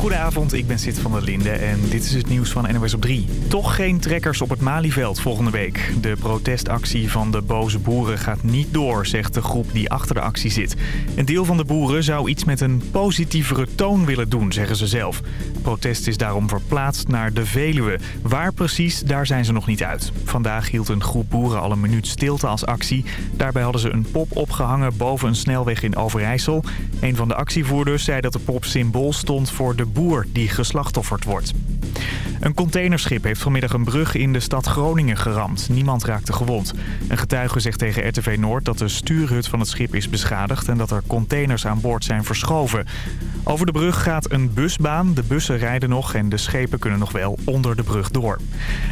Goedenavond, ik ben Sid van der Linde en dit is het nieuws van NOS op 3. Toch geen trekkers op het Malieveld volgende week. De protestactie van de boze boeren gaat niet door, zegt de groep die achter de actie zit. Een deel van de boeren zou iets met een positievere toon willen doen, zeggen ze zelf. Protest is daarom verplaatst naar de Veluwe. Waar precies, daar zijn ze nog niet uit. Vandaag hield een groep boeren al een minuut stilte als actie. Daarbij hadden ze een pop opgehangen boven een snelweg in Overijssel. Een van de actievoerders zei dat de pop symbool stond voor de boer die geslachtofferd wordt. Een containerschip heeft vanmiddag een brug in de stad Groningen geramd. Niemand raakte gewond. Een getuige zegt tegen RTV Noord dat de stuurhut van het schip is beschadigd... en dat er containers aan boord zijn verschoven. Over de brug gaat een busbaan. De bussen rijden nog en de schepen kunnen nog wel onder de brug door.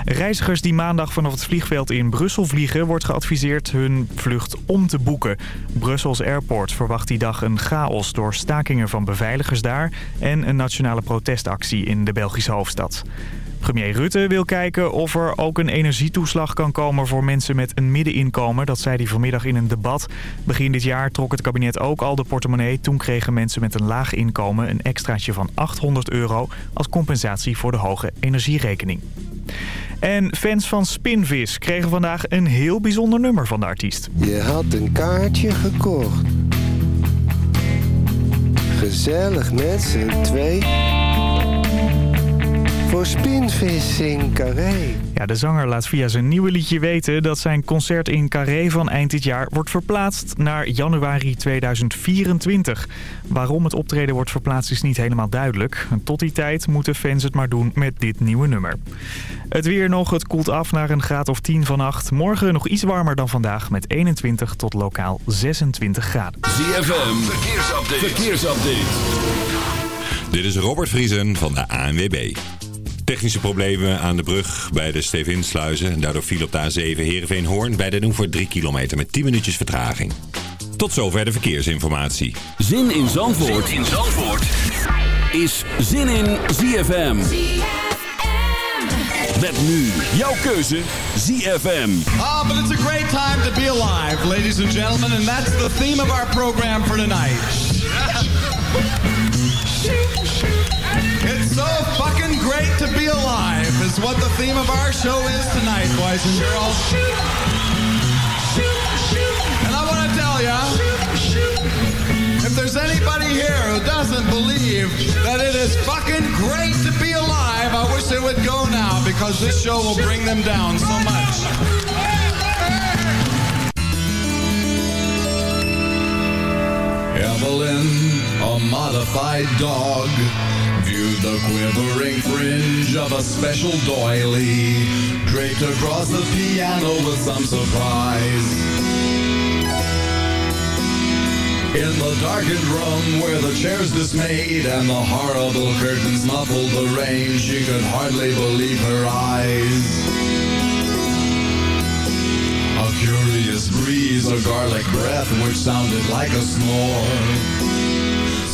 Reizigers die maandag vanaf het vliegveld in Brussel vliegen... wordt geadviseerd hun vlucht om te boeken. Brussels Airport verwacht die dag een chaos door stakingen van beveiligers daar... en een nationale protestactie in de Belgische hoofdstad. Premier Rutte wil kijken of er ook een energietoeslag kan komen voor mensen met een middeninkomen. Dat zei hij vanmiddag in een debat. Begin dit jaar trok het kabinet ook al de portemonnee. Toen kregen mensen met een laag inkomen een extraatje van 800 euro als compensatie voor de hoge energierekening. En fans van Spinvis kregen vandaag een heel bijzonder nummer van de artiest. Je had een kaartje gekocht. Gezellig met z'n twee voor Spinvis in Carré. Ja, de zanger laat via zijn nieuwe liedje weten dat zijn concert in Carré van eind dit jaar wordt verplaatst naar januari 2024. Waarom het optreden wordt verplaatst is niet helemaal duidelijk. Tot die tijd moeten fans het maar doen met dit nieuwe nummer. Het weer nog, het koelt af naar een graad of 10 vannacht. Morgen nog iets warmer dan vandaag met 21 tot lokaal 26 graden. ZFM, verkeersupdate. verkeersupdate. Dit is Robert Vriesen van de ANWB. Technische problemen aan de brug bij de Stevinsluizen. En daardoor viel op de A7 Heerenveen-Hoorn bij de doen voor 3 kilometer met 10 minuutjes vertraging. Tot zover de verkeersinformatie. Zin in Zandvoort, zin in Zandvoort. is Zin in ZFM. Met nu jouw keuze ZFM. Ah, but it's a great time to be alive, ladies and gentlemen, and that's the theme of our program for tonight. Fucking great to be alive is what the theme of our show is tonight, boys and girls. And I want to tell ya, if there's anybody here who doesn't believe that it is fucking great to be alive, I wish they would go now because this show will bring them down so much. Evelyn, a modified dog, viewed the quivering fringe of a special doily, draped across the piano with some surprise. In the darkened room where the chairs dismayed and the horrible curtains muffled the rain, she could hardly believe her eyes. A curious breeze, a garlic breath which sounded like a snore.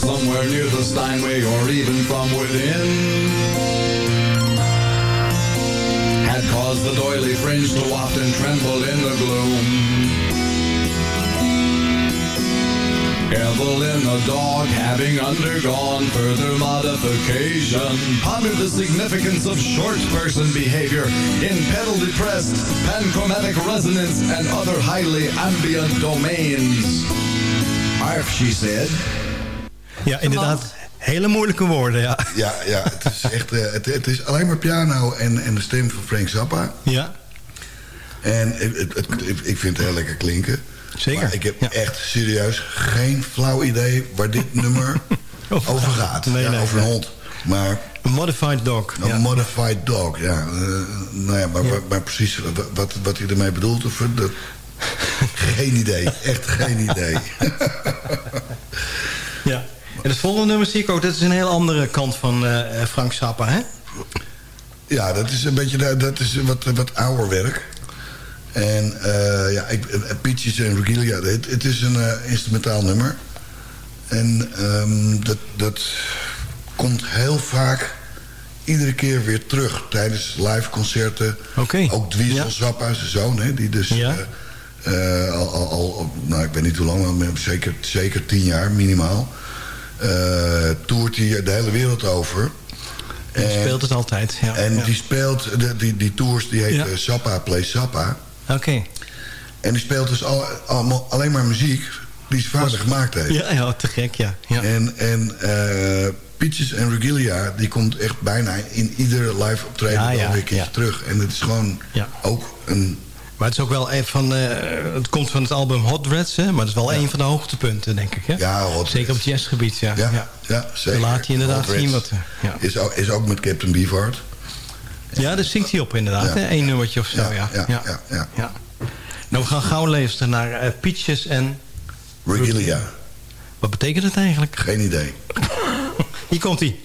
Somewhere near the Steinway or even from within. Had caused the doily fringe to waft and tremble in the gloom. Evelyn the dog, having undergone further modification, pondered the significance of short person behavior in pedal depressed, panchromatic resonance, and other highly ambient domains. Arf, she said. Ja, inderdaad. Hele moeilijke woorden, ja. Ja, ja het, is echt, uh, het, het, is alleen maar piano en, en de stem van Frank Zappa. Ja. En het, het, ik vind het heel lekker klinken. Zeker. Maar ik heb ja. echt serieus geen flauw idee waar dit nummer over gaat. Nee, ja, nee, over nee. een hond. Maar, een modified dog. Een ja. modified dog, ja. Uh, nou ja, maar, ja. maar precies wat, wat hij ermee bedoelt, of, dat, geen idee. Echt geen idee. ja. En het volgende nummer zie ik ook, dat is een heel andere kant van uh, Frank Zappa, hè? Ja, dat is een beetje dat is wat, wat ouder werk. En uh, ja, ik, Peaches en Regalia, het, het is een uh, instrumentaal nummer. En um, dat, dat komt heel vaak iedere keer weer terug tijdens live concerten. Okay. Ook Dwiesel Zappa, zijn zoon, hè, die dus ja. uh, al, al, al, nou ik weet niet hoe lang, maar zeker, zeker tien jaar minimaal. Eh toert hij de hele wereld over. En speelt het altijd. Ja. En ja. die speelt, de, die, die tours die heet Ja. eh, Sappa Play Sappa. Oké. En die speelt dus al, allemaal, alleen maar muziek die zijn vader gemaakt heeft. Ja, ja, te gek, ja. ja. En, en eh, Peaches en Regalia, die komt echt bijna in iedere live optreden Ja, ja, weer een keertje terug. En het is gewoon ook een... Maar het is ook wel een van... eh, het komt van het album Hot Reds, hè? Maar het is wel een van de hoogtepunten, denk ik, hè? Ja, Hot Zeker op het jazzgebied, ja. Ja, ja. ja. zeker. Dan laat hij inderdaad zien wat... eh, Ja, Is ook, is ook met Captain Beefheart. ja daar zingt hij op inderdaad, hè? Eén nummertje of zo, Ja, ja. ja, ja. Nou, we gaan gauw luisteren naar eh, Peaches en... Regalia, Wat betekent het eigenlijk? geen idee. Hier komt hij.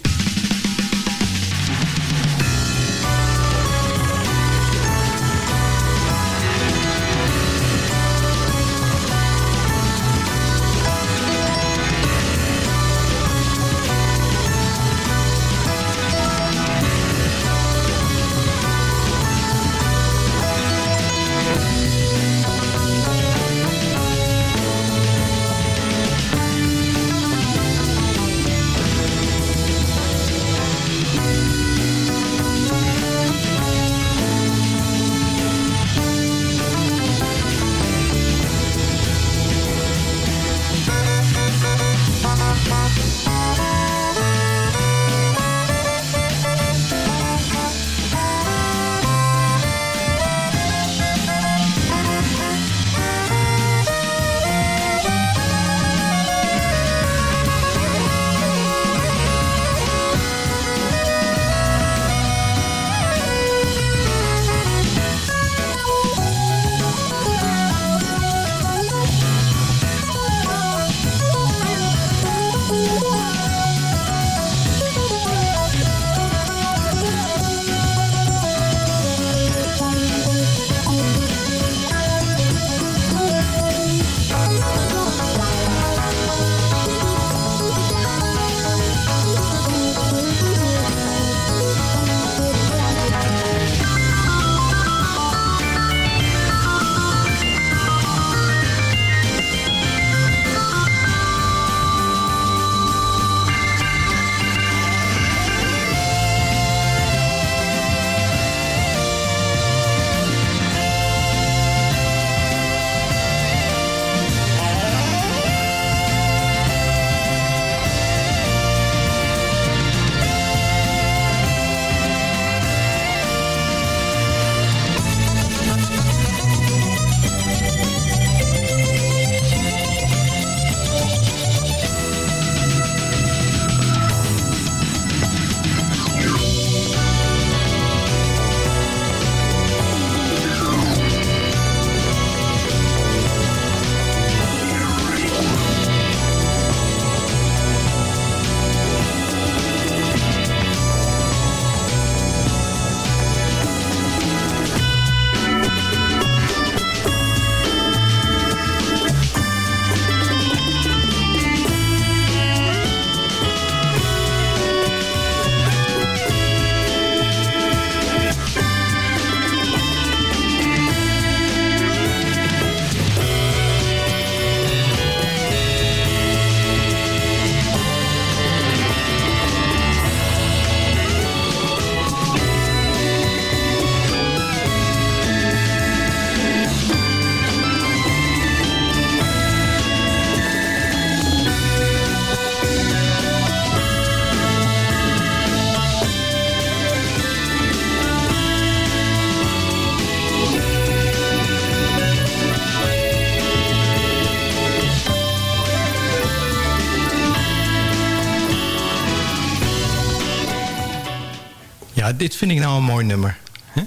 Dit vind ik nou een mooi nummer.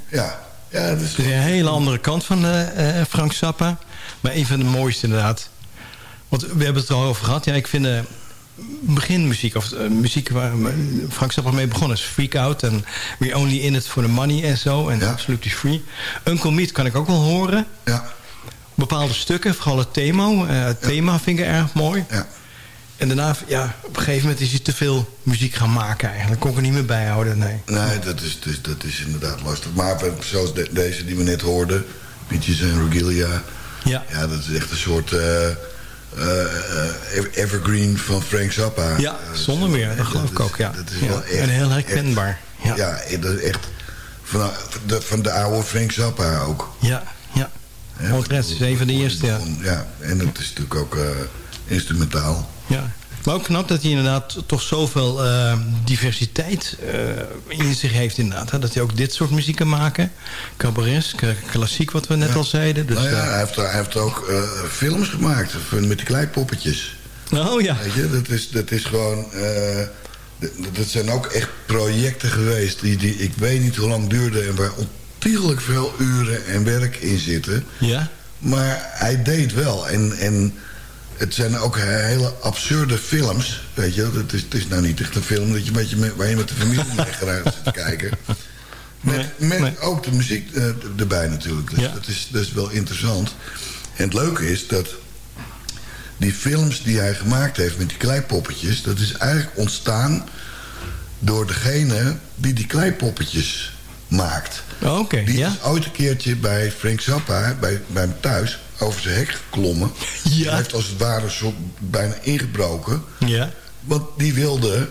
Ja, ja dat is Het is een hele andere kant van eh, eh, Frank Zappa. Maar een van de mooiste inderdaad. Want we hebben het er al over gehad. Ja, ik vind de beginmuziek, of eh, muziek waar eh, Frank Zappa mee begonnen is Freak Out. En We're Only In It For The Money en zo. En Ja. Absolutely Free. Uncle Meat kan ik ook wel horen. Ja, Bepaalde stukken, vooral het thema. eh, het thema vind ik erg mooi. ja. En daarna, ja, op een gegeven moment is hij te veel muziek gaan maken eigenlijk. Kon ik er niet meer bijhouden, nee. Nee, dat is, dat is, dat is inderdaad lastig. Maar zoals de- deze die we net hoorden, Peaches en Regalia... Ja. Ja, dat is echt een soort... eh, eh, eh, Evergreen van Frank Zappa. Ja, zonder meer. Dat geloof ik ook, ja. Dat is Ja, wel echt, en heel herkenbaar. Echt, Ja. ja, dat is echt van de, van de oude Frank Zappa ook. Ja, ja. Portret is een van de eerste, ja. Ja, en het is natuurlijk ook eh, instrumentaal. Ja. Maar ook knap dat hij inderdaad toch zoveel eh, diversiteit eh, in zich heeft inderdaad. Hè? Dat hij ook dit soort muziek kan maken. Cabaret, klassiek wat we net al zeiden. Dus, nou ja, eh, hij heeft, hij heeft ook films gemaakt met die kleipoppetjes. oh ja. Weet je, dat is, dat is gewoon... dat zijn ook echt projecten geweest die, die ik weet niet hoe lang duurden... en waar ontiegelijk veel uren en werk in zitten. Ja? Maar hij deed wel. En, en het zijn ook hele absurde films. Weet je, het is, het is nou niet echt een film dat je met, waar je met de familie mee gaat zit te kijken. Met, Nee, met nee. ook de muziek eh, erbij natuurlijk. Dus Ja. dat, is, dat is wel interessant. En het leuke is dat die films die hij gemaakt heeft met die kleipoppetjes... dat is eigenlijk ontstaan door degene die die kleipoppetjes maakt. Oh, Oké, Die ja? is ooit een keertje bij Frank Zappa, bij, bij hem thuis, over zijn hek geklommen. Ja. Hij heeft als het ware zo bijna ingebroken. Ja. Want die wilde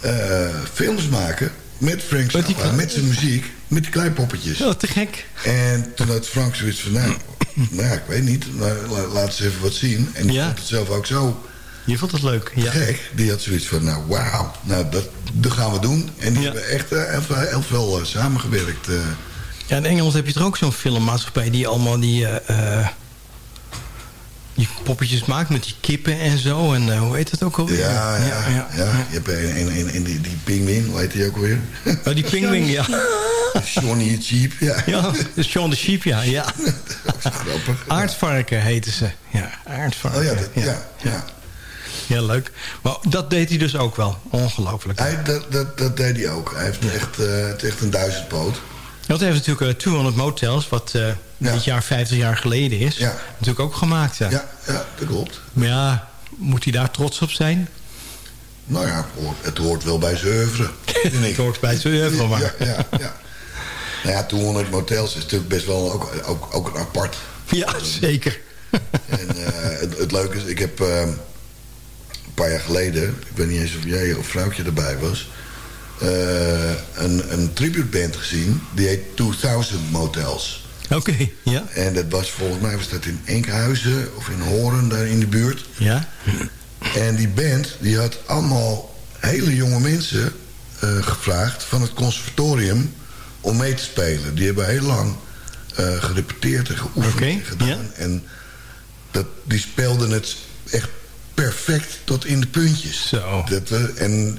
eh, films maken met Frank Zappa, met zijn muziek, met die kleipoppetjes. Oh, te gek. En toen had Frank zoiets van, nou, nou ja, ik weet niet, maar la- laat eens even wat zien. En die Ja. vond het zelf ook zo Je vond het leuk, ja. gek. Die had zoiets van, nou wauw, nou, dat, dat gaan we doen. En die Ja. hebben echt eh, heel, veel- heel veel eh, samengewerkt. Ja, in Engeland heb je er ook zo'n filmmaatschappij die allemaal die, die poppetjes maakt met die kippen en zo. En eh, hoe heet het ook alweer? Ja, ja, ja. ja. Je hebt een, een, een, die, die pinguïn, hoe heet die ook alweer? Oh, die pingwing, ja. Johnny het Jeep, ja. Ja, de Sean the Sheep, ja. ja. Dat is grappig. Aardvarken heten ze. Ja, aardvarken. Oh ja, dat, ja, ja. Ja, leuk. Maar dat deed hij dus ook wel. Ongelooflijk. Hij, dat, dat, dat deed hij ook. Hij heeft echt, eh, het echt een duizendpoot. Dat heeft natuurlijk eh, 200 Motels, wat eh, Ja. dit jaar 50 jaar geleden is. Ja. Natuurlijk ook gemaakt, ja. Ja, ja, dat klopt. Maar ja, moet hij daar trots op zijn? Nou ja, het hoort, wel bij zijn oeuvre. vind ik. Het hoort bij zijn oeuvre, maar- Ja, ja. Nou ja, 200 motels is natuurlijk best wel ook, ook, ook een apart. Ja, zeker. En eh, het, het leuke is, ik heb eh, een paar jaar geleden... ik weet niet eens of jij of vrouwtje erbij was... eh, een, een tributeband gezien. Die heet 2000 Motels. Oké, ja. En dat was volgens mij was dat in Enkhuizen of in Horen, daar in de buurt. Ja? En die band die had allemaal hele jonge mensen eh, gevraagd van het conservatorium om mee te spelen. Die hebben heel lang eh, gerepeteerd en geoefend en gedaan. En dat, die speelden het echt perfect tot in de puntjes. Zo. Dat we, en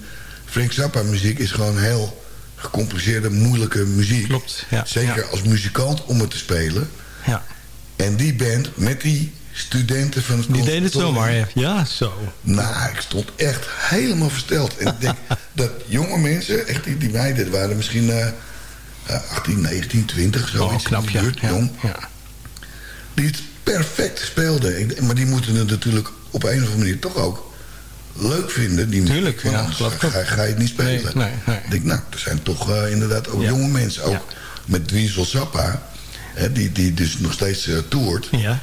Frank Zappa muziek is gewoon heel gecompliceerde, moeilijke muziek. Klopt, ja, Zeker ja. als muzikant om het te spelen. Ja. En die band met die studenten van het Die deed het zomaar, ja. Ja, zo. Nou, ik stond echt helemaal versteld. En ik denk dat jonge mensen, echt die, die meiden, waren misschien eh, eh, 18, 19, 20, zoiets. Oh, knap, in ja. de buurt, ja. jong. ja. Die het perfect speelden. Maar die moeten het natuurlijk op een of andere manier toch ook leuk vinden. Die Tuurlijk, want ja, anders geloof ik ga, je het niet spelen. Nee, nee, nee. Ik denk, nou, er zijn toch eh, inderdaad ook Ja. jonge mensen. Ook Ja. met Dweezil Zappa, hè, die, die dus nog steeds eh, toert. Ja.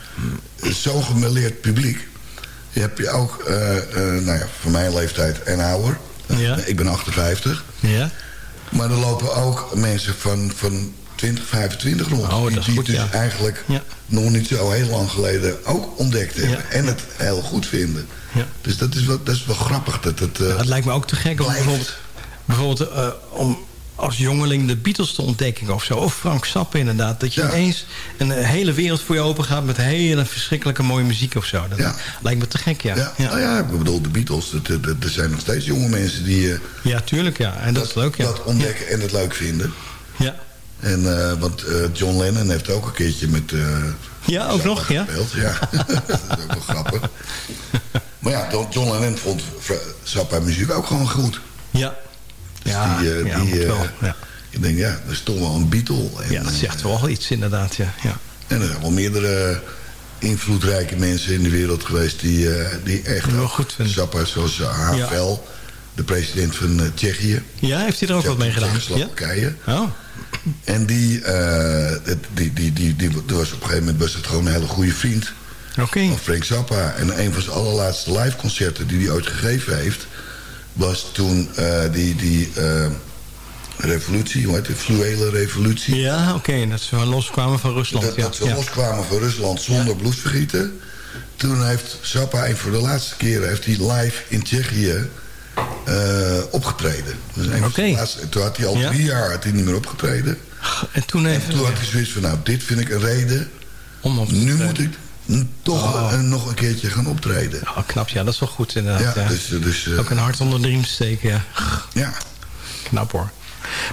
Zo'n gemeleerd publiek. Je hebt je ook, eh, nou ja, van mijn leeftijd en ouder. Ja. Ik ben 58. Ja. Maar er lopen ook mensen van, van 20, 25 rond. Oh, die goed, dus ja. eigenlijk Ja. nog niet zo heel lang geleden ook ontdekt hebben. Ja. En het heel goed vinden. Ja. Dus dat is wel, dat is wel grappig. Dat het, Ja, het lijkt me ook te gek om bijvoorbeeld, bijvoorbeeld eh, om als jongeling de Beatles te ontdekken of zo. Of Frank Zappa inderdaad. Dat je ineens een hele wereld voor je open gaat met hele verschrikkelijke mooie muziek of zo. Dat Ja. lijkt me te gek, ja. ja, Ja, Nou ja, ik bedoel, de Beatles. Er zijn nog steeds jonge mensen die eh, Ja, tuurlijk, ja. En dat, is leuk, ja. dat ontdekken en het leuk vinden. Ja. En, eh, want eh, John Lennon heeft ook een keertje met... eh, Ja, ook nog, ja. gespeeld. Ja, dat is ook wel grappig. Maar ja, John- Lennon vond Zappa muziek ook gewoon goed. Ja. Ja, die, ja, die, wel. Ja. Ik denk, ja, dat is toch wel een Beatle. En, ja, dat zegt wel iets inderdaad, ja. ja. En er zijn wel meerdere invloedrijke mensen in de wereld geweest... die, die echt Wel goed. Zappa, zoals Havel, de president van eh, Tsjechië. Ja, heeft hij er ook wat mee gedaan? Ja? Tsjechoslowakije. Oh, En die, eh, die, die, die, die, die was op een gegeven moment was het gewoon een hele goede vriend Oké. van Frank Zappa. En een van zijn allerlaatste live concerten die hij ooit gegeven heeft... was toen eh, die, die eh, revolutie, hoe heet het, fluwele revolutie... Ja, oké. Dat ze loskwamen van Rusland. Dat, ja. dat ze ja. loskwamen van Rusland zonder bloedvergieten. Toen heeft Zappa, een voor de laatste keren... heeft hij live in Tsjechië eh, opgetreden. Dus een laatste- toen had hij al Ja. drie jaar had hij niet meer opgetreden. En toen En even... toen had hij zoiets van, nou, dit vind ik een reden. om op te Nu moet ik toch Oh. eh, nog een keertje gaan optreden. Oh, knap, ja. Dat is wel goed inderdaad. Ja, ja. dus, eh, dus eh, Ook een hart onder de riem steken, ja. ja. Knap hoor.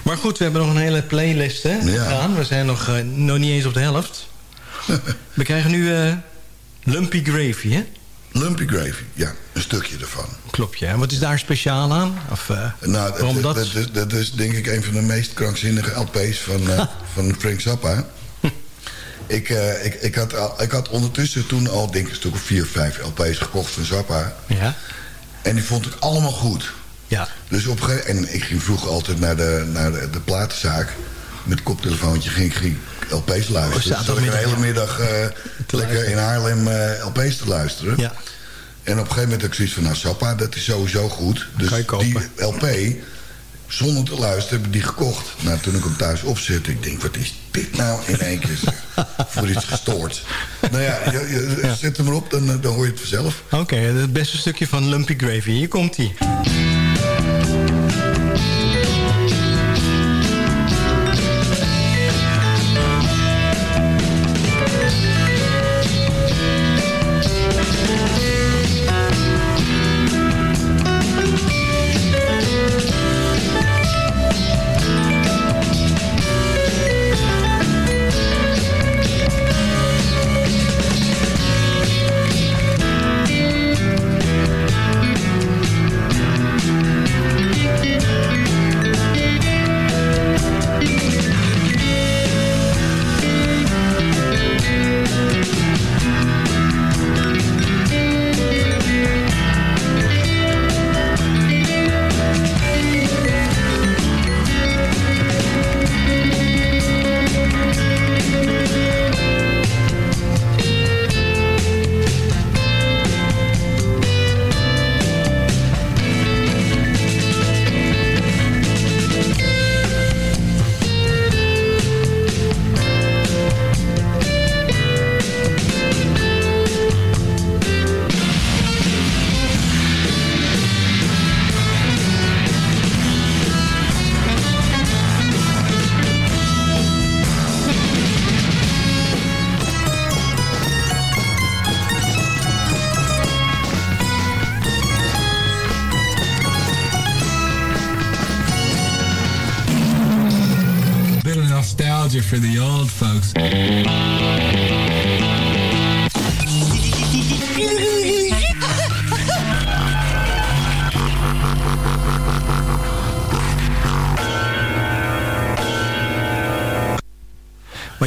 Maar goed, we hebben nog een hele playlist hè, Ja. gedaan. We zijn nog, nog niet eens op de helft. we krijgen nu Lumpy Gravy, hè? Lumpy Gravy, ja, een stukje ervan. Klopt, ja. En wat is daar speciaal aan? Of, eh, Nou, waarom dat, is, dat is denk ik een van de meest krankzinnige LP's van, eh, van Frank Zappa. ik, eh, ik, ik, had al, ik had ondertussen toen al denk ik een stuk of vier, vijf LP's gekocht van Zappa. Ja, En die vond ik allemaal goed. ja. Dus op een gegeven en ik ging vroeger altijd naar de, naar de, de platenzaak. Met een koptelefoontje ging, ging ik LP's luisteren. Oh, dus zat ik de zaterdagmiddag, hele middag eh, lekker in Haarlem eh, LP's te luisteren. ja. En op een gegeven moment had ik zoiets van, nou Sappa, dat is sowieso goed. Dus die LP, zonder te luisteren, heb ik die gekocht. Nou, toen ik hem thuis opzette, ik denk, wat is dit nou in één keer? Voor iets gestoord. Nou ja, je, je- zet hem erop, dan, eh, dan hoor je het vanzelf. Oké, het beste stukje van Lumpy Gravy. Hier komt hij.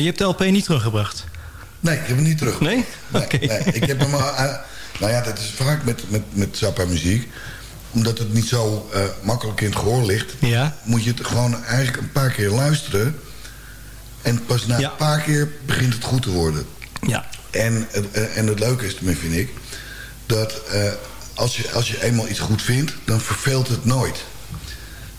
Je hebt de LP niet teruggebracht? Nee, ik heb hem niet terug. Nee? Nee, ik heb hem eh, nou ja, dat is vaak met, met, met Zappa muziek. Omdat het niet zo eh, makkelijk in het gehoor ligt... Ja. moet je het gewoon eigenlijk een paar keer luisteren. En pas na Ja. een paar keer begint het goed te worden. Ja. En, het- en het leuke is ermee, vind ik... dat als, je, als je eenmaal iets goed vindt, dan verveelt het nooit.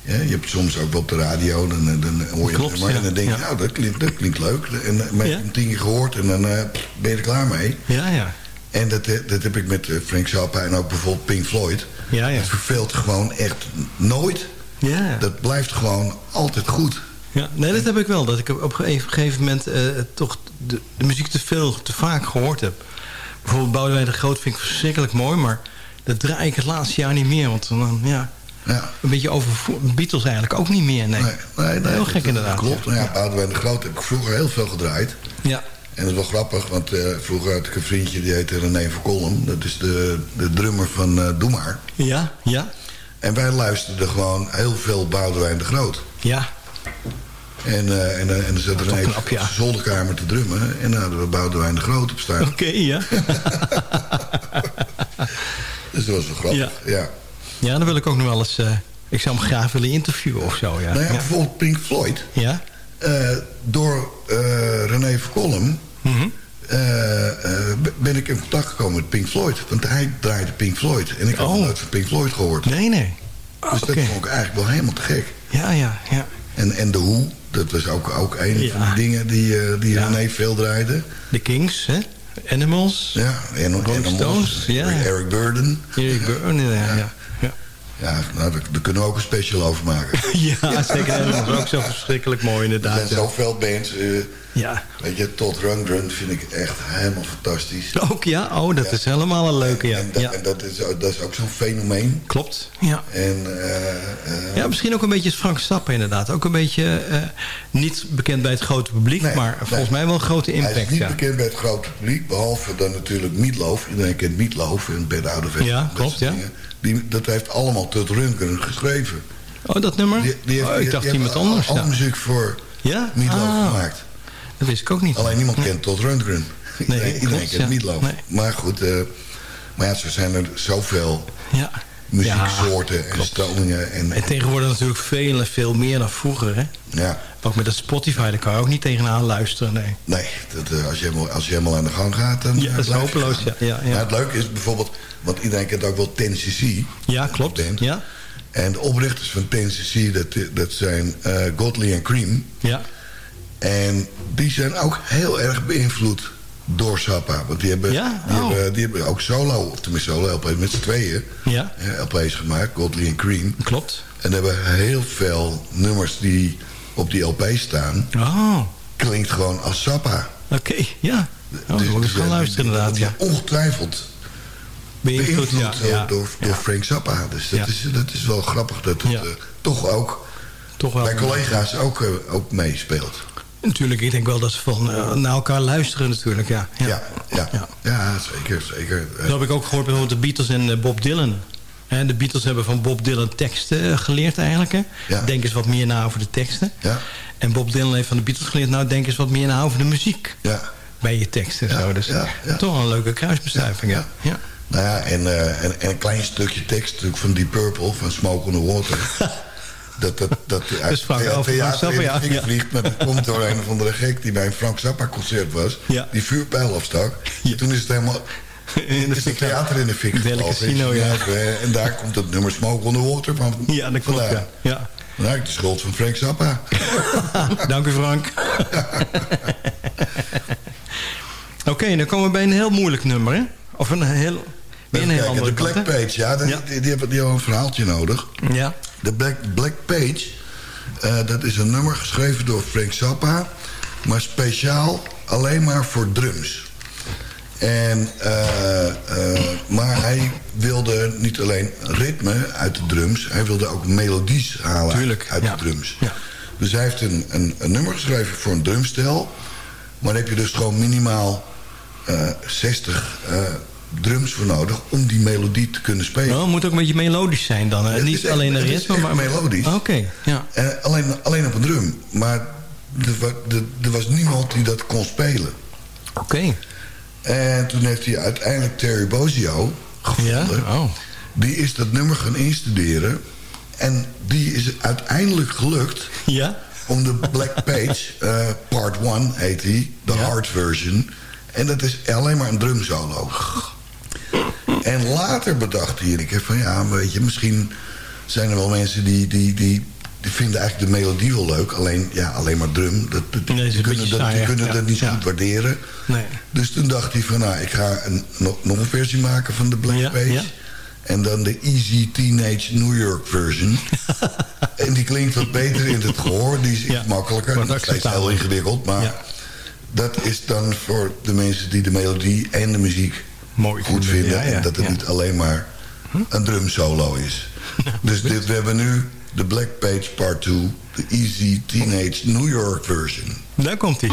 Ja, je hebt soms ook wel op de radio, dan, eh, dan hoor je Klopt, het ja. en dan denk je, Ja. nou, dat klinkt, dat klinkt leuk. En dan heb je Ja. hem tien keer gehoord en dan eh, ben je er klaar mee. Ja, ja. En dat, eh, dat heb ik met eh, Frank Zappa en ook bijvoorbeeld Pink Floyd. Ja, ja. Het verveelt gewoon echt nooit. Ja. Dat blijft gewoon altijd goed. Ja, nee, dat heb ik wel. Dat ik op een gegeven moment eh, toch de, de muziek te veel, te vaak gehoord heb. Bijvoorbeeld Boudewijn de Groot vind ik verschrikkelijk mooi... maar dat draai ik het laatste jaar niet meer. Want dan, ja, Ja. een beetje over Beatles eigenlijk ook niet meer. Nee, Nee, nee, nee, heel dat- gek dat inderdaad. Klopt. Ja, Boudewijn de Groot heb ik vroeger heel veel gedraaid. Ja, En dat is wel grappig, want eh, vroeger had ik een vriendje die heette René Verkolm. Dat is de, de drummer van eh Doe Maar. ja, ja, En wij luisterden gewoon heel veel Boudewijn de Groot. ja. En, eh, en, en dan zat René op ja. zijn zolderkamer te drummen. En dan hadden we Boudewijn de Groot op staan. Oké, ja. Dus dat was wel grappig. Ja. Ja. Ja, dan wil ik ook nog wel eens... eh, ik zou hem graag willen interviewen of zo, ja. Nou ja, bijvoorbeeld Pink Floyd. Ja? eh, door eh, René Verkolm Mhm. ben ik in contact gekomen met Pink Floyd. Want hij draaide Pink Floyd. En ik had Oh. nooit van Pink Floyd gehoord. Nee, nee. dus dat vond ik eigenlijk wel helemaal te gek. Ja, ja, ja. En, en de Who, dat was ook, ook een Ja. van die dingen die, die Ja. René veel draaide. De Kings, hè? Animals. Ja, en, en Stones, ja. Eric Burden. Eric Byrne, ja, ja. Ja. nou, daar, daar kunnen we ook een special over maken. Ja, zeker. Animals is ook zo verschrikkelijk mooi Er inderdaad. zijn Ja. zoveel bands. eh, ja. weet je, Todd Rundgren vind ik echt helemaal fantastisch. Ook ja? Oh, dat is helemaal een leuke, ja. En, dat, ja. en dat, is, dat is ook zo'n fenomeen. Klopt. Ja. En eh, eh, Ja, misschien ook een beetje Frank Stappen inderdaad. Ook een beetje eh, niet bekend bij het grote publiek, Nee, maar nee. volgens mij wel een grote hij is impact. niet Ja. bekend bij het grote publiek, behalve dan natuurlijk Meatloaf. Iedereen kent Meatloaf en Ben Ouderwet. Ja, klopt, ja. Die, dat heeft allemaal Todd Rundgren geschreven. Oh, dat nummer? Die, die heeft, oh, ik dacht die iemand heeft anders. Alle ja. muziek voor Ja? Meatloaf Ah, gemaakt. Dat wist ik ook niet. Alleen niemand kent Todd Rundgren. iedereen iedereen klopt, kent ja. Nee. Maar goed, eh, maar ja, zo zijn er zoveel Ja. muzieksoorten en stromingen. En, En tegenwoordig natuurlijk veel en veel meer dan vroeger, hè? ja, Ook met dat Spotify, daar kan je ook niet tegenaan luisteren, nee. nee, dat, eh, als, je helemaal, als je helemaal aan de gang gaat... Dan, Ja, eh, dat is hopeloos, ja, ja, ja. Maar het leuke is bijvoorbeeld, want iedereen kent ook wel 10cc. Ja, klopt. Ja, En de oprichters van 10cc, dat, dat zijn eh Godley en Cream. ja. En die zijn ook heel erg beïnvloed door Zappa. Want die hebben, Ja? die Oh. hebben, die hebben ook solo, of tenminste solo LP's met z'n tweeën. Ja. eh, LP's gemaakt, Godley en Cream. Klopt. En hebben heel veel nummers die op die LP staan... Oh, klinkt gewoon als Zappa. oké, ja. Oh, eens gaan luisteren inderdaad, ja. Ongetwijfeld Beïnvloed, ja. ja. door, door Ja. Frank Zappa. Dus dat, is, dat is wel grappig dat het eh, toch ook Toch wel. bij collega's ook, eh, ook meespeelt. Natuurlijk, ik denk wel dat ze van eh, naar elkaar luisteren natuurlijk, ja. Ja, ja, ja. Ja. zeker, zeker. Dat heb ik ook gehoord bijvoorbeeld de Beatles en eh, Bob Dylan. De Beatles hebben van Bob Dylan teksten eh, geleerd eigenlijk. Ja. Denk eens wat meer na over de teksten. Ja, En Bob Dylan heeft van de Beatles geleerd... nou, denk eens wat meer na over de muziek ja. bij je teksten. en zo. Dus ja, ja. toch een leuke kruisbestuiving, ja. ja. Nou ja, en, en, en een klein stukje tekst natuurlijk van Deep Purple, van Smoke on the Water. dat dat, dat uit Frank- theater in ja, vliegt. Maar dat komt door een of andere gek die bij een Frank Zappa concert was. Die vuurpijl afstak. Toen is het helemaal... In de is het theater in de fik casino, ja. En daar komt het nummer Smoke on the Water van. Ja, dat klopt, vandaan. ja. Nou, ik de schuld van Frank Zappa. Dank u, Frank. Oké, dan komen we bij een heel moeilijk nummer, hè? Of een heel... Kijken, de Black kant? Page, ja, die, Ja. Die, die hebben, die hebben een verhaaltje nodig. Ja. De Black, Black Page, eh, dat is een nummer geschreven door Frank Zappa... maar speciaal alleen maar voor drums. En, eh, eh, maar hij wilde niet alleen ritme uit de drums... hij wilde ook melodies halen Tuurlijk, uit ja. de drums. Ja. Dus hij heeft een, een, een nummer geschreven voor een drumstel... maar daar heb je dus gewoon minimaal eh 60 eh, drums voor nodig... om die melodie te kunnen spelen. Nou, het moet ook een beetje melodisch zijn dan. hè? Het is Niet echt- alleen een ritme, maar... melodisch. Oké, ja. Eh, alleen, alleen op een drum. Maar er, wa- was niemand die dat kon spelen. Oké. En toen heeft hij uiteindelijk Terry Bozzio Ja? gevonden. Oh. Die is dat nummer gaan instuderen. En die is uiteindelijk gelukt Ja? om de Black Page, eh, part 1 heet die, de Ja. hard version. En dat is alleen maar een drumsolo. En later bedacht hij, en ik heb van ja, weet je, misschien zijn er wel mensen die, die, die, die vinden eigenlijk de melodie wel leuk. Alleen, ja, alleen maar drum, dat, dat- Nee, is die kunnen, dat, die kunnen ja. dat niet Ja. goed waarderen. Nee. Dus toen dacht hij van, nou, ik ga een, nog, nog een versie maken van de Black Page. ja. En dan de Easy Teenage New York version. en die klinkt wat beter in het gehoor. Die is iets makkelijker. Nog steeds acceptabel. heel ingewikkeld. Maar dat is dan voor de mensen die de melodie en de muziek Mooi goed vinden, vinden. ja, ja, en dat het ja. niet alleen maar een drum solo is. dus dit, we hebben nu de Black Page Part 2. De Easy Teenage New York version. Daar komt hij.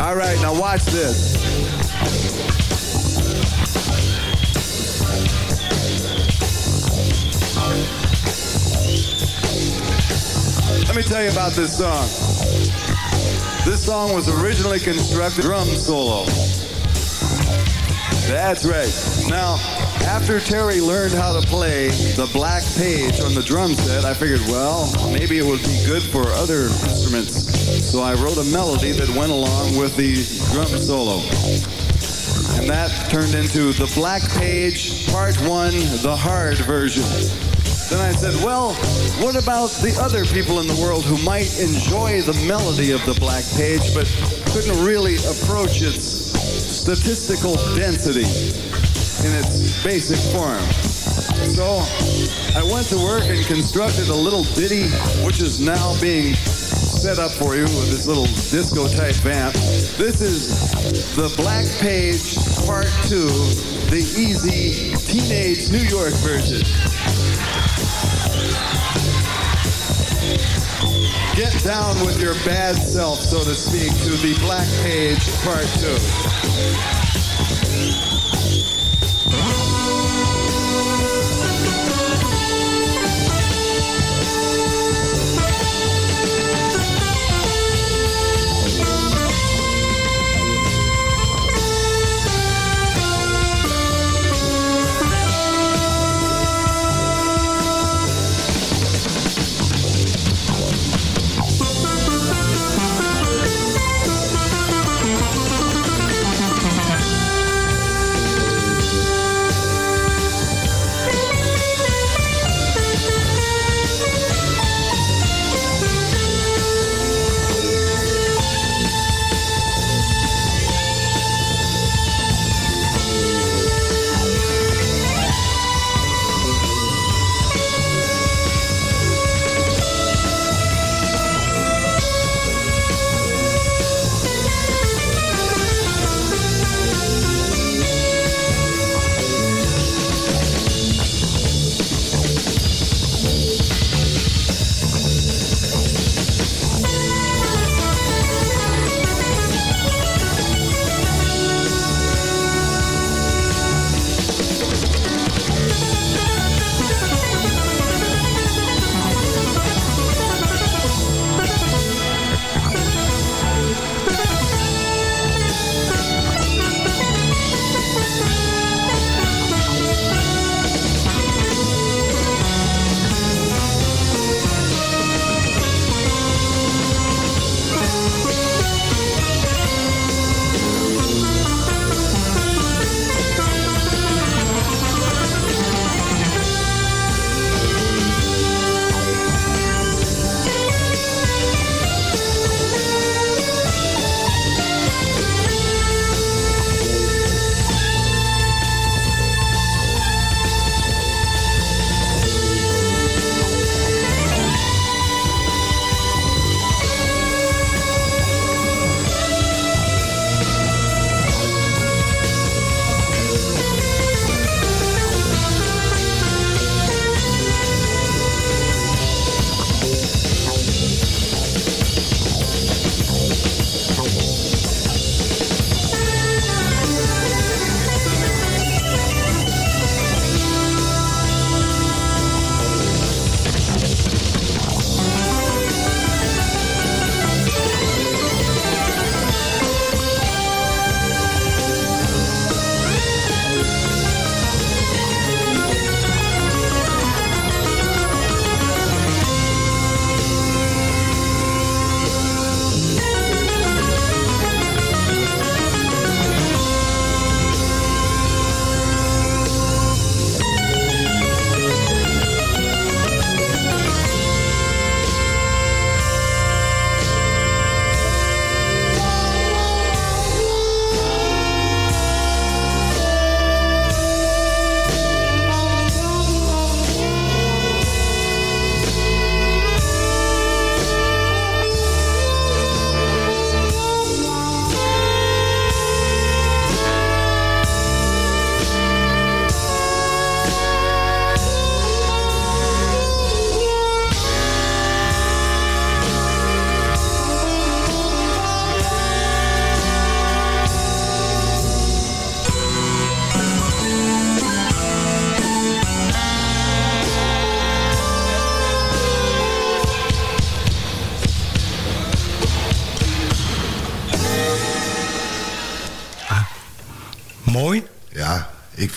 All right, now watch this. Let me tell you about this song. This song was originally constructed drum solo. That's right. Now, after Terry learned how to play the black page on the drum set, I figured, well, maybe it would be good for other instruments. So I wrote a melody that went along with the drum solo. And that turned into the Black Page Part 1, the hard version. Then I said, well, what about the other people in the world who might enjoy the melody of the Black Page but couldn't really approach its statistical density in its basic form? So I went to work and constructed a little ditty which is now being set up for you with this little disco type vamp. This is the Black Page Part 2, the easy teenage New York version. Get down with your bad self, so to speak, to the Black Page Part 2.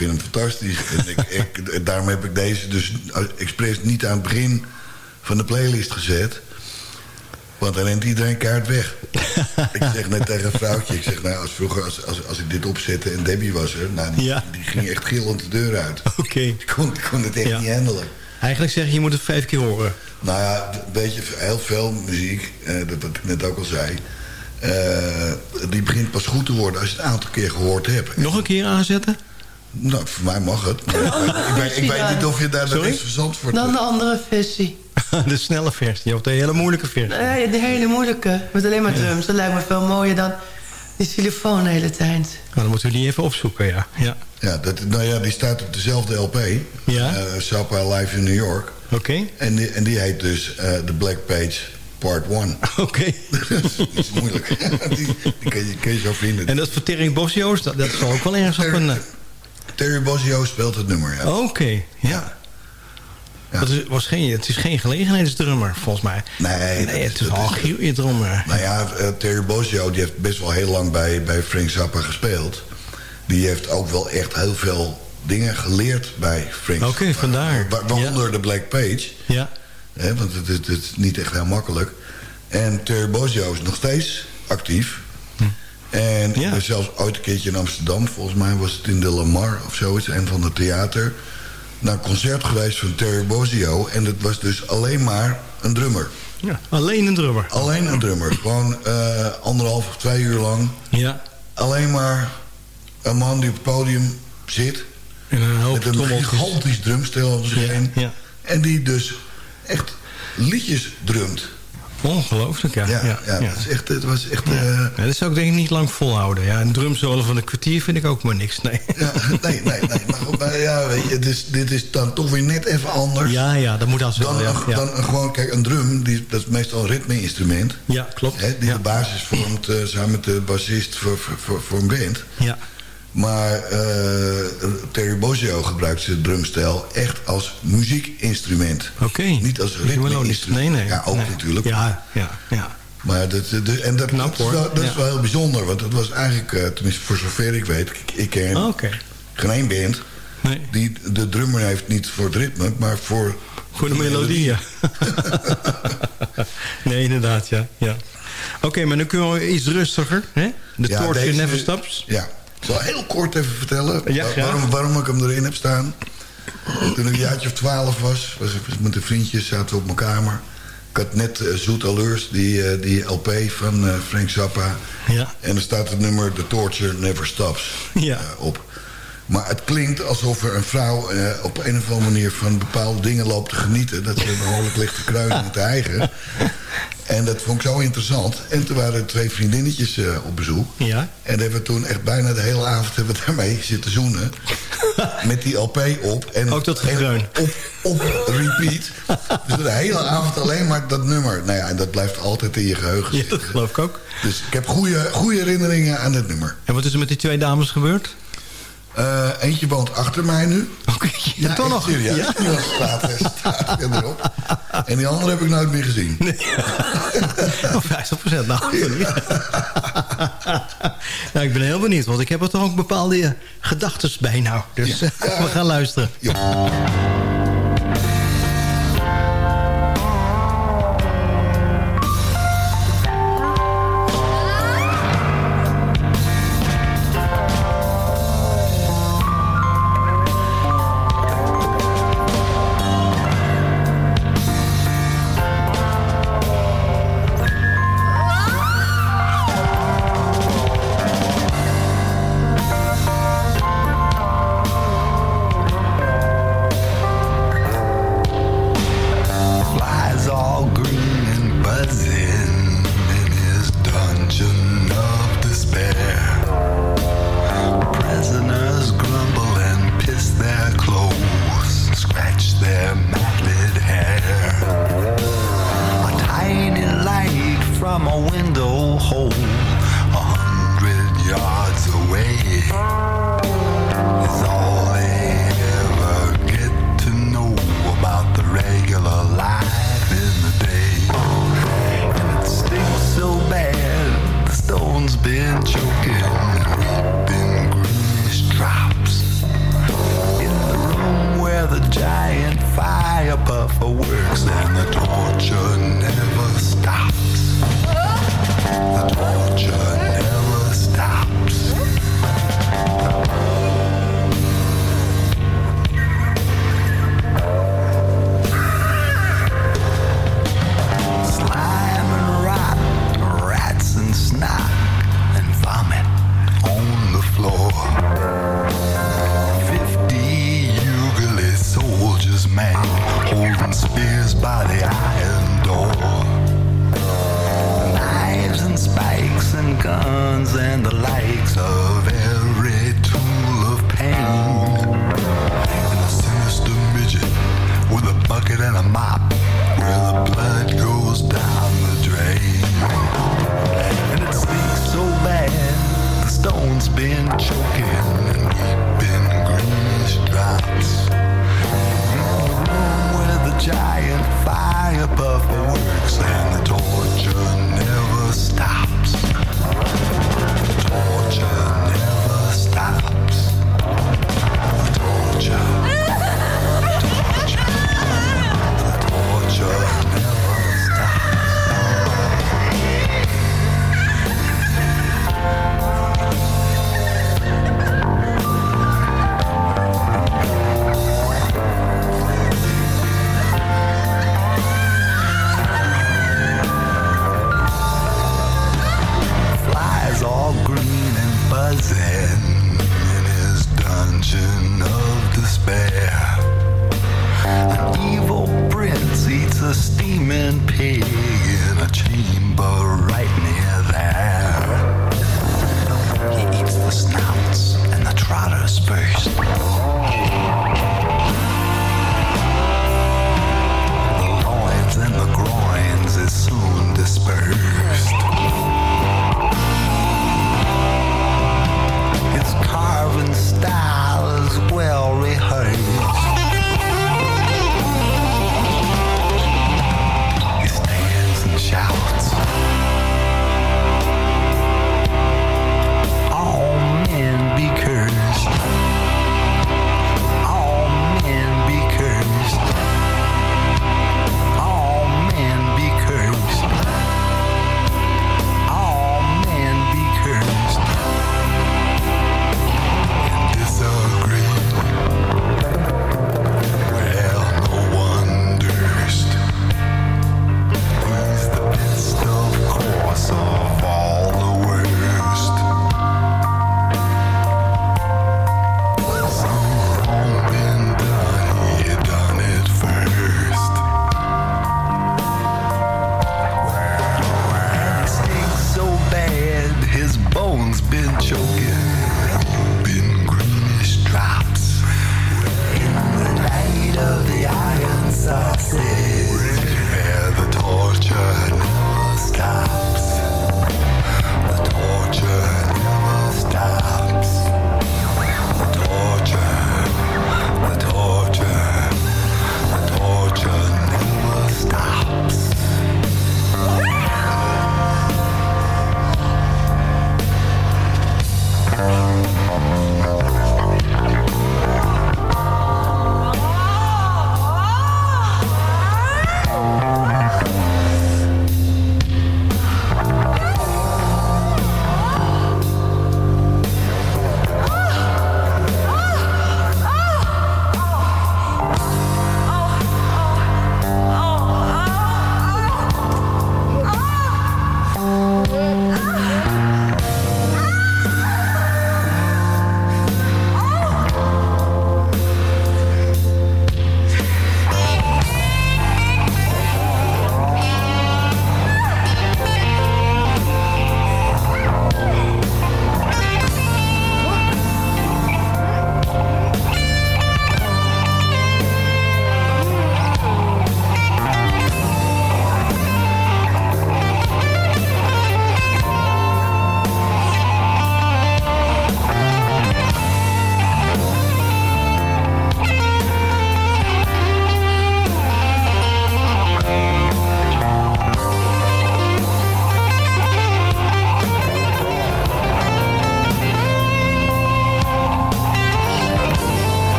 Vind hem fantastisch. en ik, ik, daarom heb ik deze dus expres niet aan het begin van de playlist gezet. Want dan rent iedereen kaart weg. ik zeg net tegen een vrouwtje, ik zeg, nou, als vroeger, als, als, als ik dit opzette en Debbie was er, nou, die, die ging echt gillend de deur uit. Oké. Ik kon, kon het echt niet handelen. Eigenlijk zeg je, je moet het vijf keer horen. Nou ja, weet je, heel veel muziek, eh, dat wat ik net ook al zei... eh, die begint pas goed te worden als je het een aantal keer gehoord hebt. Nog een keer aanzetten? Nou, voor mij mag het. Maar ik, weet, ik weet niet of je daar de Sorry? rest verzand voor Dan de andere versie. de snelle versie, of de hele moeilijke versie. Nee, de hele moeilijke. Met alleen maar drums. Dat lijkt me veel mooier dan die telefoon de hele tijd. Nou, dan moeten we die even opzoeken, ja. ja. Ja, dat, nou ja, die staat op dezelfde LP. Ja. Eh, Sapa Live in New York. Oké. En, die, en die heet dus eh The Black Page Part 1. Oké. dat is moeilijk. die die kun, je, kun je zo vinden. En dat is voor Terry Bosio's, dat, dat zal ook wel ergens op een... Terry Bozzio speelt het nummer, ja. Oké, ja. Dat is, was geen, het is geen gelegenheidsdrummer, volgens mij. Nee, nee het is een goede drummer. Nou ja, eh, Terry Bozzio die heeft best wel heel lang bij, bij Frank Zappa gespeeld. Die heeft ook wel echt heel veel dingen geleerd bij Frank Oké, vandaar. Wa- Waaronder de Black Page. Ja. Want het is, het is niet echt heel makkelijk. En Terry Bozzio is nog steeds actief. En er is zelfs ooit een keertje in Amsterdam... volgens mij was het in de Lamar of zoiets... een van de theater... naar een concert geweest van Terry Bozzio. En het was dus alleen maar een drummer. Ja, alleen een drummer. Alleen een drummer. Gewoon eh, anderhalf of twee uur lang. Ja. Alleen maar een man die op het podium zit. En een met een trommeltjes. gigantisch drumstel om zich heen. ja. En die dus echt liedjes drumt. Ongelooflijk, ja. Ja, ja, ja, dat is echt, het was echt... Ja, dat zou ik denk ik niet lang volhouden. Ja, een drumsolo van een kwartier vind ik ook maar niks. Nee, ja, nee, nee, nee. Maar, goed, maar ja, weet je, dus, dit is dan toch weer net even anders. ja, ja dat moet als wel. Dan, Ja, een- ja. dan een gewoon, kijk, een drum, die, dat is meestal een ritme-instrument. ja klopt. Hè, die de basis vormt eh, samen met de bassist voor, voor, voor, voor een band. Ja. Maar eh, Terry Bozzio gebruikt zijn drumstijl echt als muziekinstrument. Oké. Niet als ritme-instrument. Nee, nee. Ja, ook nee. natuurlijk. Ja, ja, ja. Maar dat, de, en dat, Knap, dat, is, wel, dat is Ja. wel heel bijzonder. Want het was eigenlijk, eh, tenminste voor zover ik weet... Ik, ik ken Oh, geen band... Nee. die de drummer heeft niet voor het ritme... maar voor, Voor de melodie, ja. nee, inderdaad, ja. ja. Oké, maar dan kunnen we iets rustiger. Hè? De Ja, deze- Never Stops. Ja. Ik zal heel kort even vertellen Ja, waarom, waarom ik hem erin heb staan. Toen ik een jaartje of twaalf was, was ik met een vriendje, zaten we op mijn kamer. Ik had net eh, Zoet Allures, die, eh, die LP van eh, Frank Zappa. Ja. En er staat het nummer The Torture Never Stops Ja. op. Maar het klinkt alsof er een vrouw eh, op een of andere manier van bepaalde dingen loopt te genieten. Dat ze behoorlijk ligt te kruisen en te eigen. En dat vond ik zo interessant. En toen waren er twee vriendinnetjes eh, op bezoek. Ja. En hebben we toen echt bijna de hele avond hebben we daarmee zitten zoenen. Met die LP op. En, Ook dat gekreun. en Op, op repeat. Dus de hele avond alleen maar dat nummer. Nou ja, en dat blijft altijd in je geheugen Ja, zitten. dat geloof ik ook. Dus ik heb goede, goede herinneringen aan dit nummer. En wat is er met die twee dames gebeurd? Eh, eentje woont achter mij nu. Oké, ja, toch nog. Serieus. Ja? Die was. En die andere heb ik nooit meer gezien. Oh, 50 nou. nou, ik ben heel benieuwd, want ik heb er toch ook bepaalde eh, gedachtes bij nou. Dus we gaan luisteren.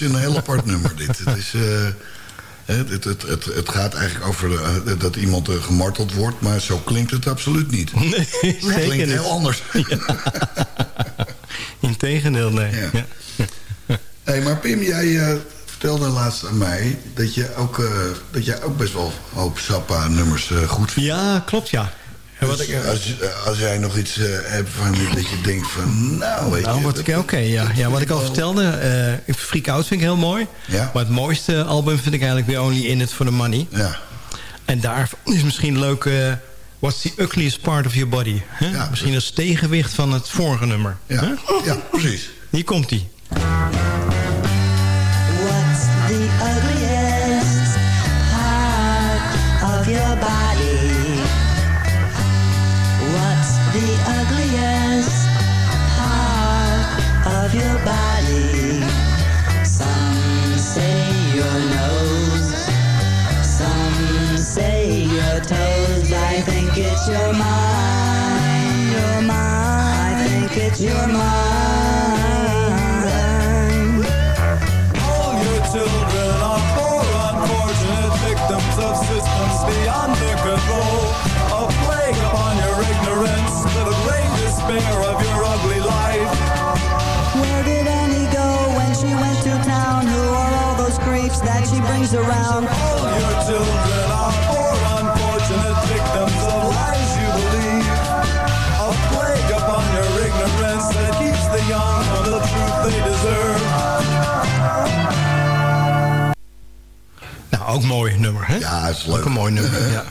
Is een heel apart nummer, dit. Het, is, eh, het, het, het, gaat eigenlijk over eh, dat iemand eh, gemarteld wordt... maar zo klinkt het absoluut niet. Nee, het zeker klinkt niet. heel anders. Integendeel, nee. Ja. Ja. hey, maar Pim, jij vertelde laatst aan mij... dat, je ook, dat jij ook best wel een hoop Sappa-nummers goed vindt. Ja, klopt, ja. En wat Dus ik, als, als jij nog iets eh, hebt van dat je denkt van... Nou, weet nou, je... wat dat- ik, oké, ja. ja. Wat ik al vertelde, eh Freak Out vind ik heel mooi. Ja. Maar het mooiste album vind ik eigenlijk weer Only In It For The Money. Ja. En daar is misschien leuk... eh, What's the ugliest part of your body? Hè? Ja, misschien als tegenwicht van het vorige nummer. Ja, Hè? ja precies. Hier komt think it's your mind. All your children are poor, unfortunate victims of systems beyond their control. A plague upon your ignorance, to the great despair of your ugly life. Where did Annie go when she went to town? Who are all those creeps that she brings around? All your children are poor, unfortunate victims of lies you believe. Ook mooi nummer, hè? Ja, het is leuk. Ook een mooi nummer, ja.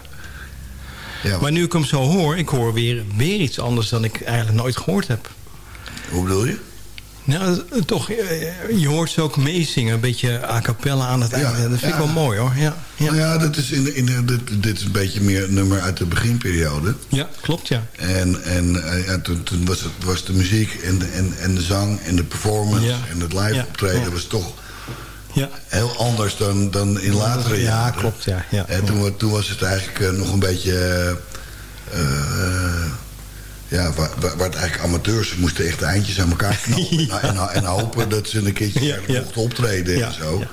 Ja, Maar nu ik hem zo hoor, ik hoor weer, weer iets anders dan ik eigenlijk nooit gehoord heb. Hoe bedoel je? Nou, toch, eh, je hoort ze ook meezingen, een beetje a cappella aan het Ja, einde. Dat vind ik ja. wel mooi, hoor. Ja, ja. Nou ja, dit is, in, in, dit, dit is een beetje meer een nummer uit de beginperiode. ja klopt, ja. En, en eh, ja, toen, toen was, het, was de muziek en de, en, en de zang en de performance Ja. en het live Ja, optreden ja. was toch Ja, heel anders dan, dan in latere ja jaren. klopt, ja. ja. En toen, toen was het eigenlijk eh, nog een beetje... eh, eh, ja, waar, het eigenlijk amateurs moesten echt de eindjes aan elkaar knopen. Ja. en, en, en hopen dat ze een keertje Ja, ja. mochten optreden Ja, en zo.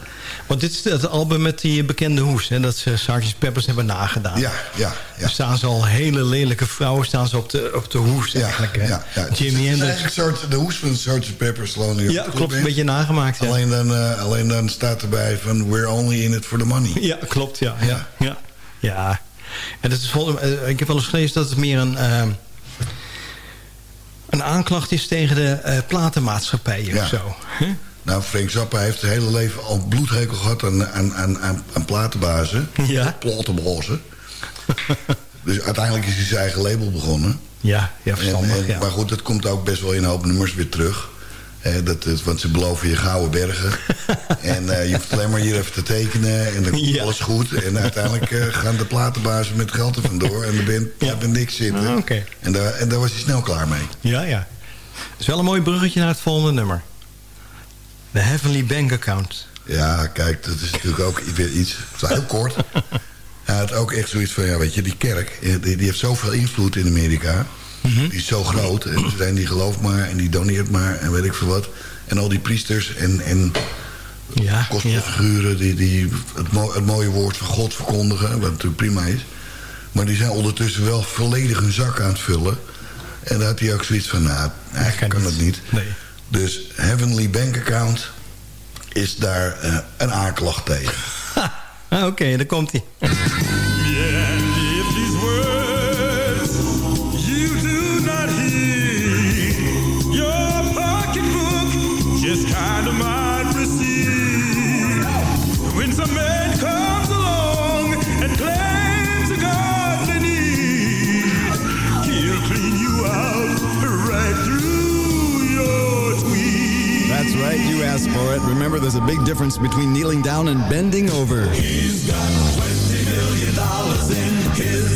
Want dit is het album met die bekende hoes, hè, dat ze Sgt. Peppers hebben nagedaan. Ja, ja, ja. Er staan ze al hele lelijke vrouwen staan ze op de, op de hoes Ja, eigenlijk. Hè? ja, ja. Eigenlijk een soort, de hoes van Sgt. Pepper's Lonely Ja, klopt, een beetje nagemaakt. Ja. Alleen dan, eh, alleen dan staat erbij van... We're only in it for the money. Ja, klopt, ja. ja. ja. ja. En het is vol, eh, ik heb wel eens gelezen dat het meer een, eh, een aanklacht is tegen de eh, platenmaatschappijen of zo. Hè? Nou, Frank Zappa heeft zijn hele leven al bloedhekel gehad aan, aan, aan, aan, aan platenbazen. Ja. Platenbazen. dus uiteindelijk is hij zijn eigen label begonnen. Ja, ja verstandig. en- ja. Maar goed, dat komt ook best wel in een hoop nummers weer terug. Eh, dat, het- want ze beloven je gouden bergen. en eh, je hoeft alleen maar hier even te tekenen. En dan komt Ja. alles goed. En uiteindelijk eh, gaan de platenbazen met geld er vandoor. En er bent, Ja. bent niks zitten. Ah, oké. en, daar, en daar was hij snel klaar mee. Ja, ja. Het is wel een mooi bruggetje naar het volgende nummer. The Heavenly Bank Account. Ja, kijk, dat is natuurlijk ook weer iets... Heel kort. Hij had ook echt zoiets van, ja, weet je, die kerk... die, die heeft zoveel invloed in Amerika. Mhm. Die is zo groot. En iedereen die gelooft maar en die doneert maar en weet ik veel wat. En al die priesters en, en Ja, ja. die, die het, mo- het mooie woord van God verkondigen, wat natuurlijk prima is. Maar die zijn ondertussen wel volledig hun zak aan het vullen. En daar had hij ook zoiets van, nou, eigenlijk kan dat niet. Nee. Dus Heavenly Bank Account is daar eh, een aanklacht tegen. Ah, Oké, daar komt hij. it. Remember, there's a big difference between kneeling down and bending over. He's got $20 million in his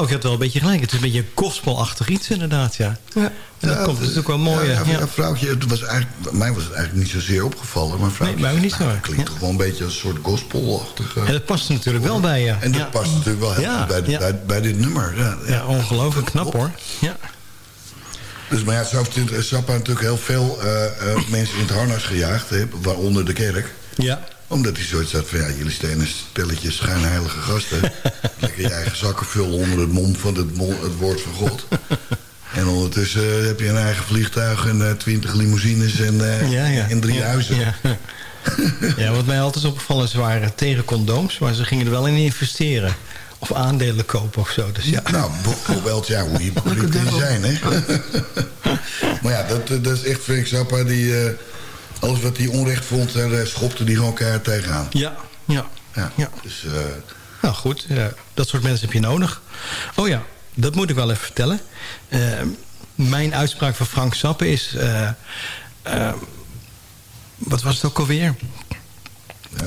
Mevrouw, ik heb wel een beetje gelijk. Het is een beetje een gospelachtig iets inderdaad, ja. En dat komt natuurlijk wel mooi. Ja, Ja, ja, vrouwtje, het was eigenlijk, mij was het eigenlijk niet zozeer opgevallen. Maar vrouwtje, mij ook niet zo. nou, het klinkt toch wel een beetje als een soort gospelachtige... En dat past er natuurlijk wel bij je. En dat Ja. past natuurlijk wel heel Ja, goed bij, ja. bij, bij dit nummer. Ja, Ja, ongelooflijk knap hoor. Ja. Dus, maar ja, zo heeft natuurlijk heel veel eh, eh, mensen in het harnas gejaagd. Hè, waaronder de kerk. Ja. Omdat hij zoiets had van, ja, jullie stenen stelletje schijnheilige gasten. Lekker je eigen zakken vullen onder het mond van het, het woord van God. En ondertussen eh, heb je een eigen vliegtuig en eh, twintig limousines en, eh, Ja, ja. en drie Ja, huizen. Ja. ja, wat mij altijd is opgevallen is, ze waren tegen condooms, maar ze gingen er wel in investeren. Of aandelen kopen of zo. Dus ja. Nou, bijvoorbeeld, ja, hoe hypocriet die zijn, hè? maar ja, dat, dat is echt Frank Zappa, die... eh, alles wat hij onrecht vond, daar schopte hij gewoon keihard tegenaan. Ja, ja. Ja, Ja. dus... eh, Nou goed, dat soort mensen heb je nodig. Oh ja, dat moet ik wel even vertellen. Eh, mijn uitspraak van Frank Sappe is... eh, wat was het ook alweer?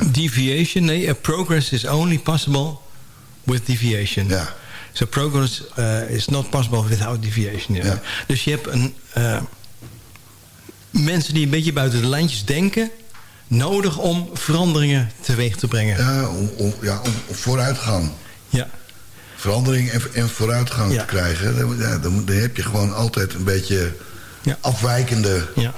Deviation, nee, a progress is only possible with deviation. Ja. So progress is not possible without deviation. Ja. Dus je hebt een, mensen die een beetje buiten de lijntjes denken... nodig om veranderingen teweeg te brengen. Ja, om, om, ja, om, vooruitgang. Ja. Verandering en, en vooruitgang Ja. te krijgen. Dan, ja, dan, heb je gewoon altijd een beetje afwijkende Ja.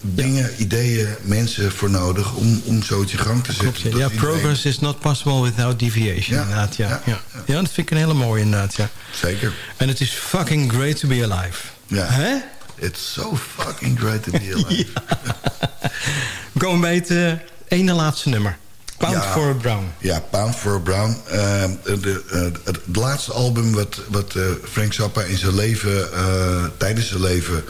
dingen, ideeën, mensen voor nodig... om, om zoiets in gang te zetten. Klopt, ja. Ja, progress is not possible without deviation. Ja, inderdaad, ja, ja, ja, ja. dat vind ik een hele mooie inderdaad, ja. Zeker. En het is fucking great to be alive. Ja. Hè? It's so fucking great to be alive. We komen bij het eh, ene laatste nummer. Pound Ja. for a Brown. Ja, Pound for a Brown. Eh, de, eh, het, laatste album wat, wat eh, Frank Zappa in zijn leven, tijdens zijn leven,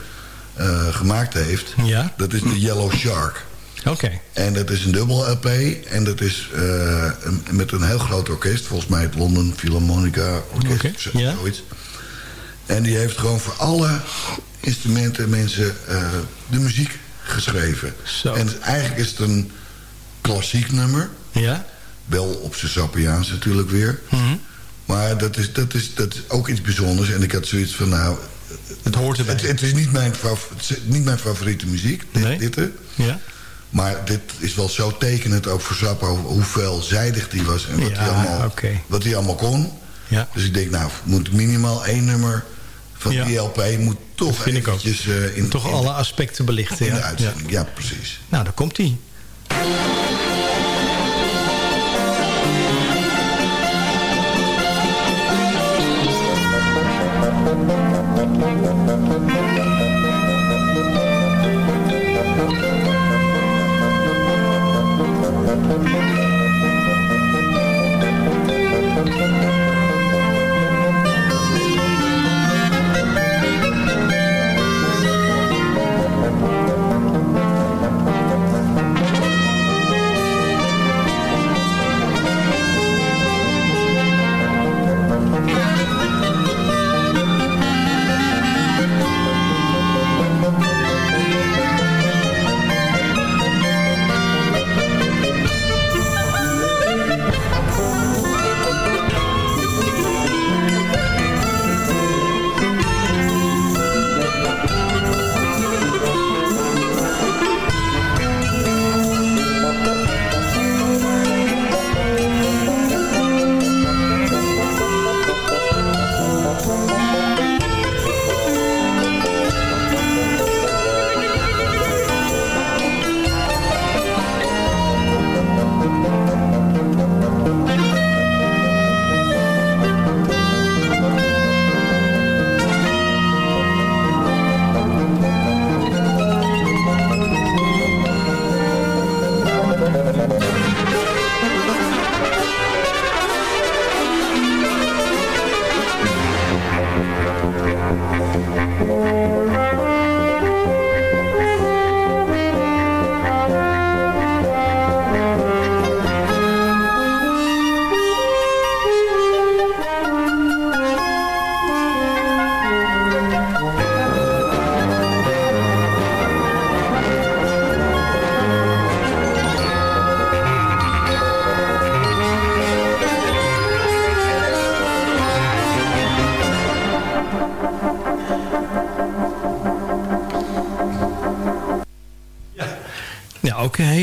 gemaakt heeft... Ja. dat is de Yellow Shark. Oké. En dat is een dubbel LP. En dat is een- met een heel groot orkest. Volgens mij het London Philharmonica Orkest. Ja. zoiets. En die heeft gewoon voor alle instrumenten en mensen eh, de muziek geschreven. Zo. En eigenlijk is het een klassiek nummer. Ja? Wel op zijn Sappiaans natuurlijk weer. Mhm. Maar dat is, dat, is, dat is ook iets bijzonders. En ik had zoiets van, nou... Het hoort erbij. Het, het is niet mijn, fav- het is niet mijn favoriete muziek, dit, Nee. dit hè. Ja? Maar dit is wel zo tekenend ook voor Zappa... hoe- veelzijdig die was en wat, Ja, hij, allemaal, wat hij allemaal kon. Ja. Dus ik denk, nou, moet minimaal één nummer van Ja. die LP... moet toch eventjes eh, in, Toch in, alle aspecten belichten. in ja. de uitzending. Ja, precies. Nou, daar komt hij.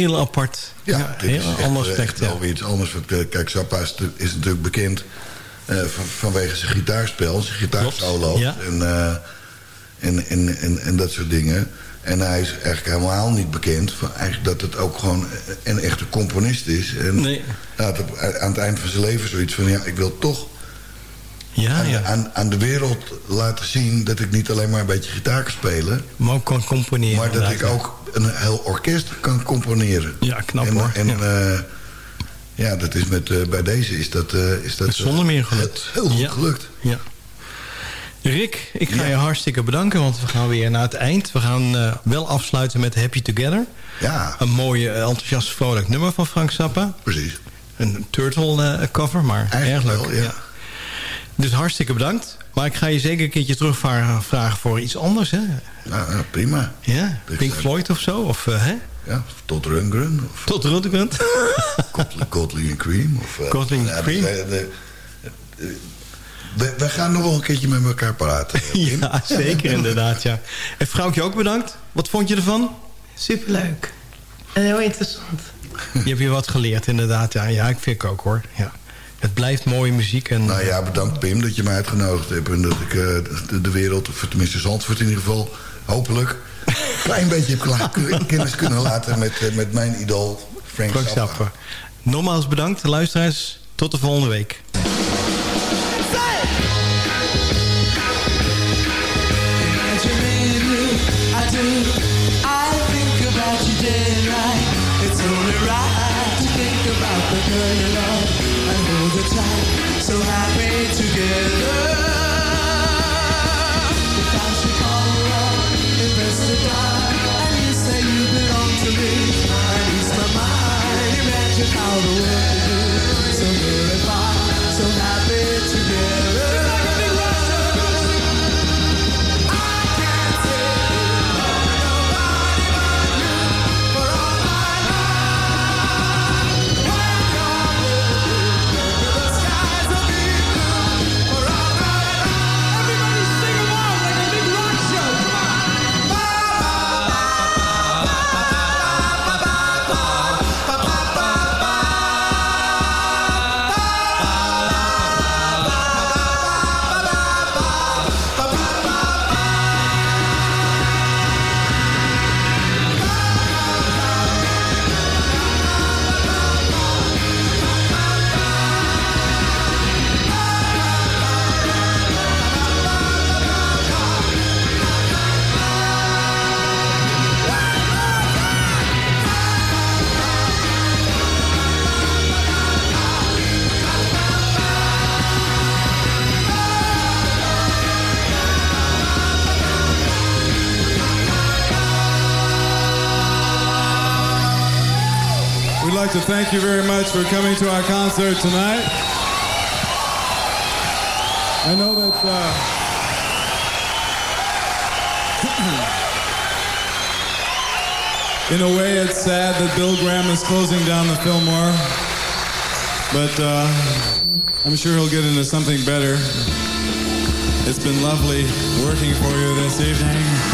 Heel apart. Ja, Ja, dit heel is echt, ander eh, aspect, wel weer iets anders. Want, eh, Kijk, Zappa is, is natuurlijk bekend eh, van, vanwege zijn gitaarspel, zijn gitaarsolo Ja. en, en, en, en, en dat soort dingen. En hij is eigenlijk helemaal niet bekend van eigenlijk dat het ook gewoon een echte componist is. En Nee. had op- aan het eind van zijn leven zoiets van... ja, ik wil toch Ja, aan, ja. aan, aan de wereld laten zien... dat ik niet alleen maar een beetje gitaar kan spelen... Maar ook kan componeren. maar dat ik ook een heel orkest kan componeren. Ja, knap en, hoor. En Ja. ja. ja, dat is met, eh, bij deze is dat, eh, is dat zonder meer gelukt. heel, goed Ja. gelukt. Ja. Rick, ik ga je hartstikke bedanken, want we gaan weer naar het eind. We gaan eh, wel afsluiten met Happy Together. Ja. Een mooie, eh, enthousiast, vrolijk nummer van Frank Zappa. Precies. Een turtle eh, cover, maar Eigenlijk erg leuk. wel, ja. Dus hartstikke bedankt. Maar ik ga je zeker een keertje terugvragen voor iets anders, hè? Nou, ja, prima. Ja, Pink Floyd of zo? Of, eh, hè? Ja, tot Rundgren. Of Tot Rundgren. Godly, Cream. Of, eh, Godly Cream. we, we gaan nog wel een keertje met elkaar praten. Kim. ja, zeker inderdaad, ja. En vrouwtje ook bedankt. Wat vond je ervan? Superleuk. En heel interessant. Je hebt hier wat geleerd, inderdaad. Ja, ja ik vind ik ook, hoor. Ja. Het blijft mooie muziek. En, Nou ja, bedankt Pim dat je mij uitgenodigd hebt. En dat ik eh, de, de wereld, of tenminste Zandvoort in ieder geval... hopelijk een klein beetje heb kennis kunnen laten met, eh, met mijn idool Frank, Frank. Zappa. Nogmaals bedankt, luisteraars. Tot de volgende week. To thank you very much for coming to our concert tonight. I know that uh, in a way it's sad that Bill Graham is closing down the Fillmore, but uh, I'm sure he'll get into something better. It's been lovely working for you this evening.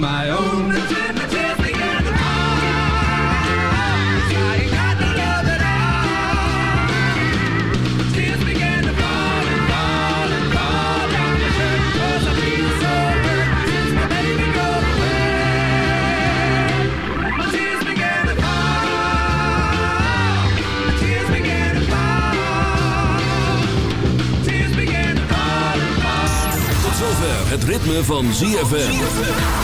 Fall. Tot zover het ritme van ZFM.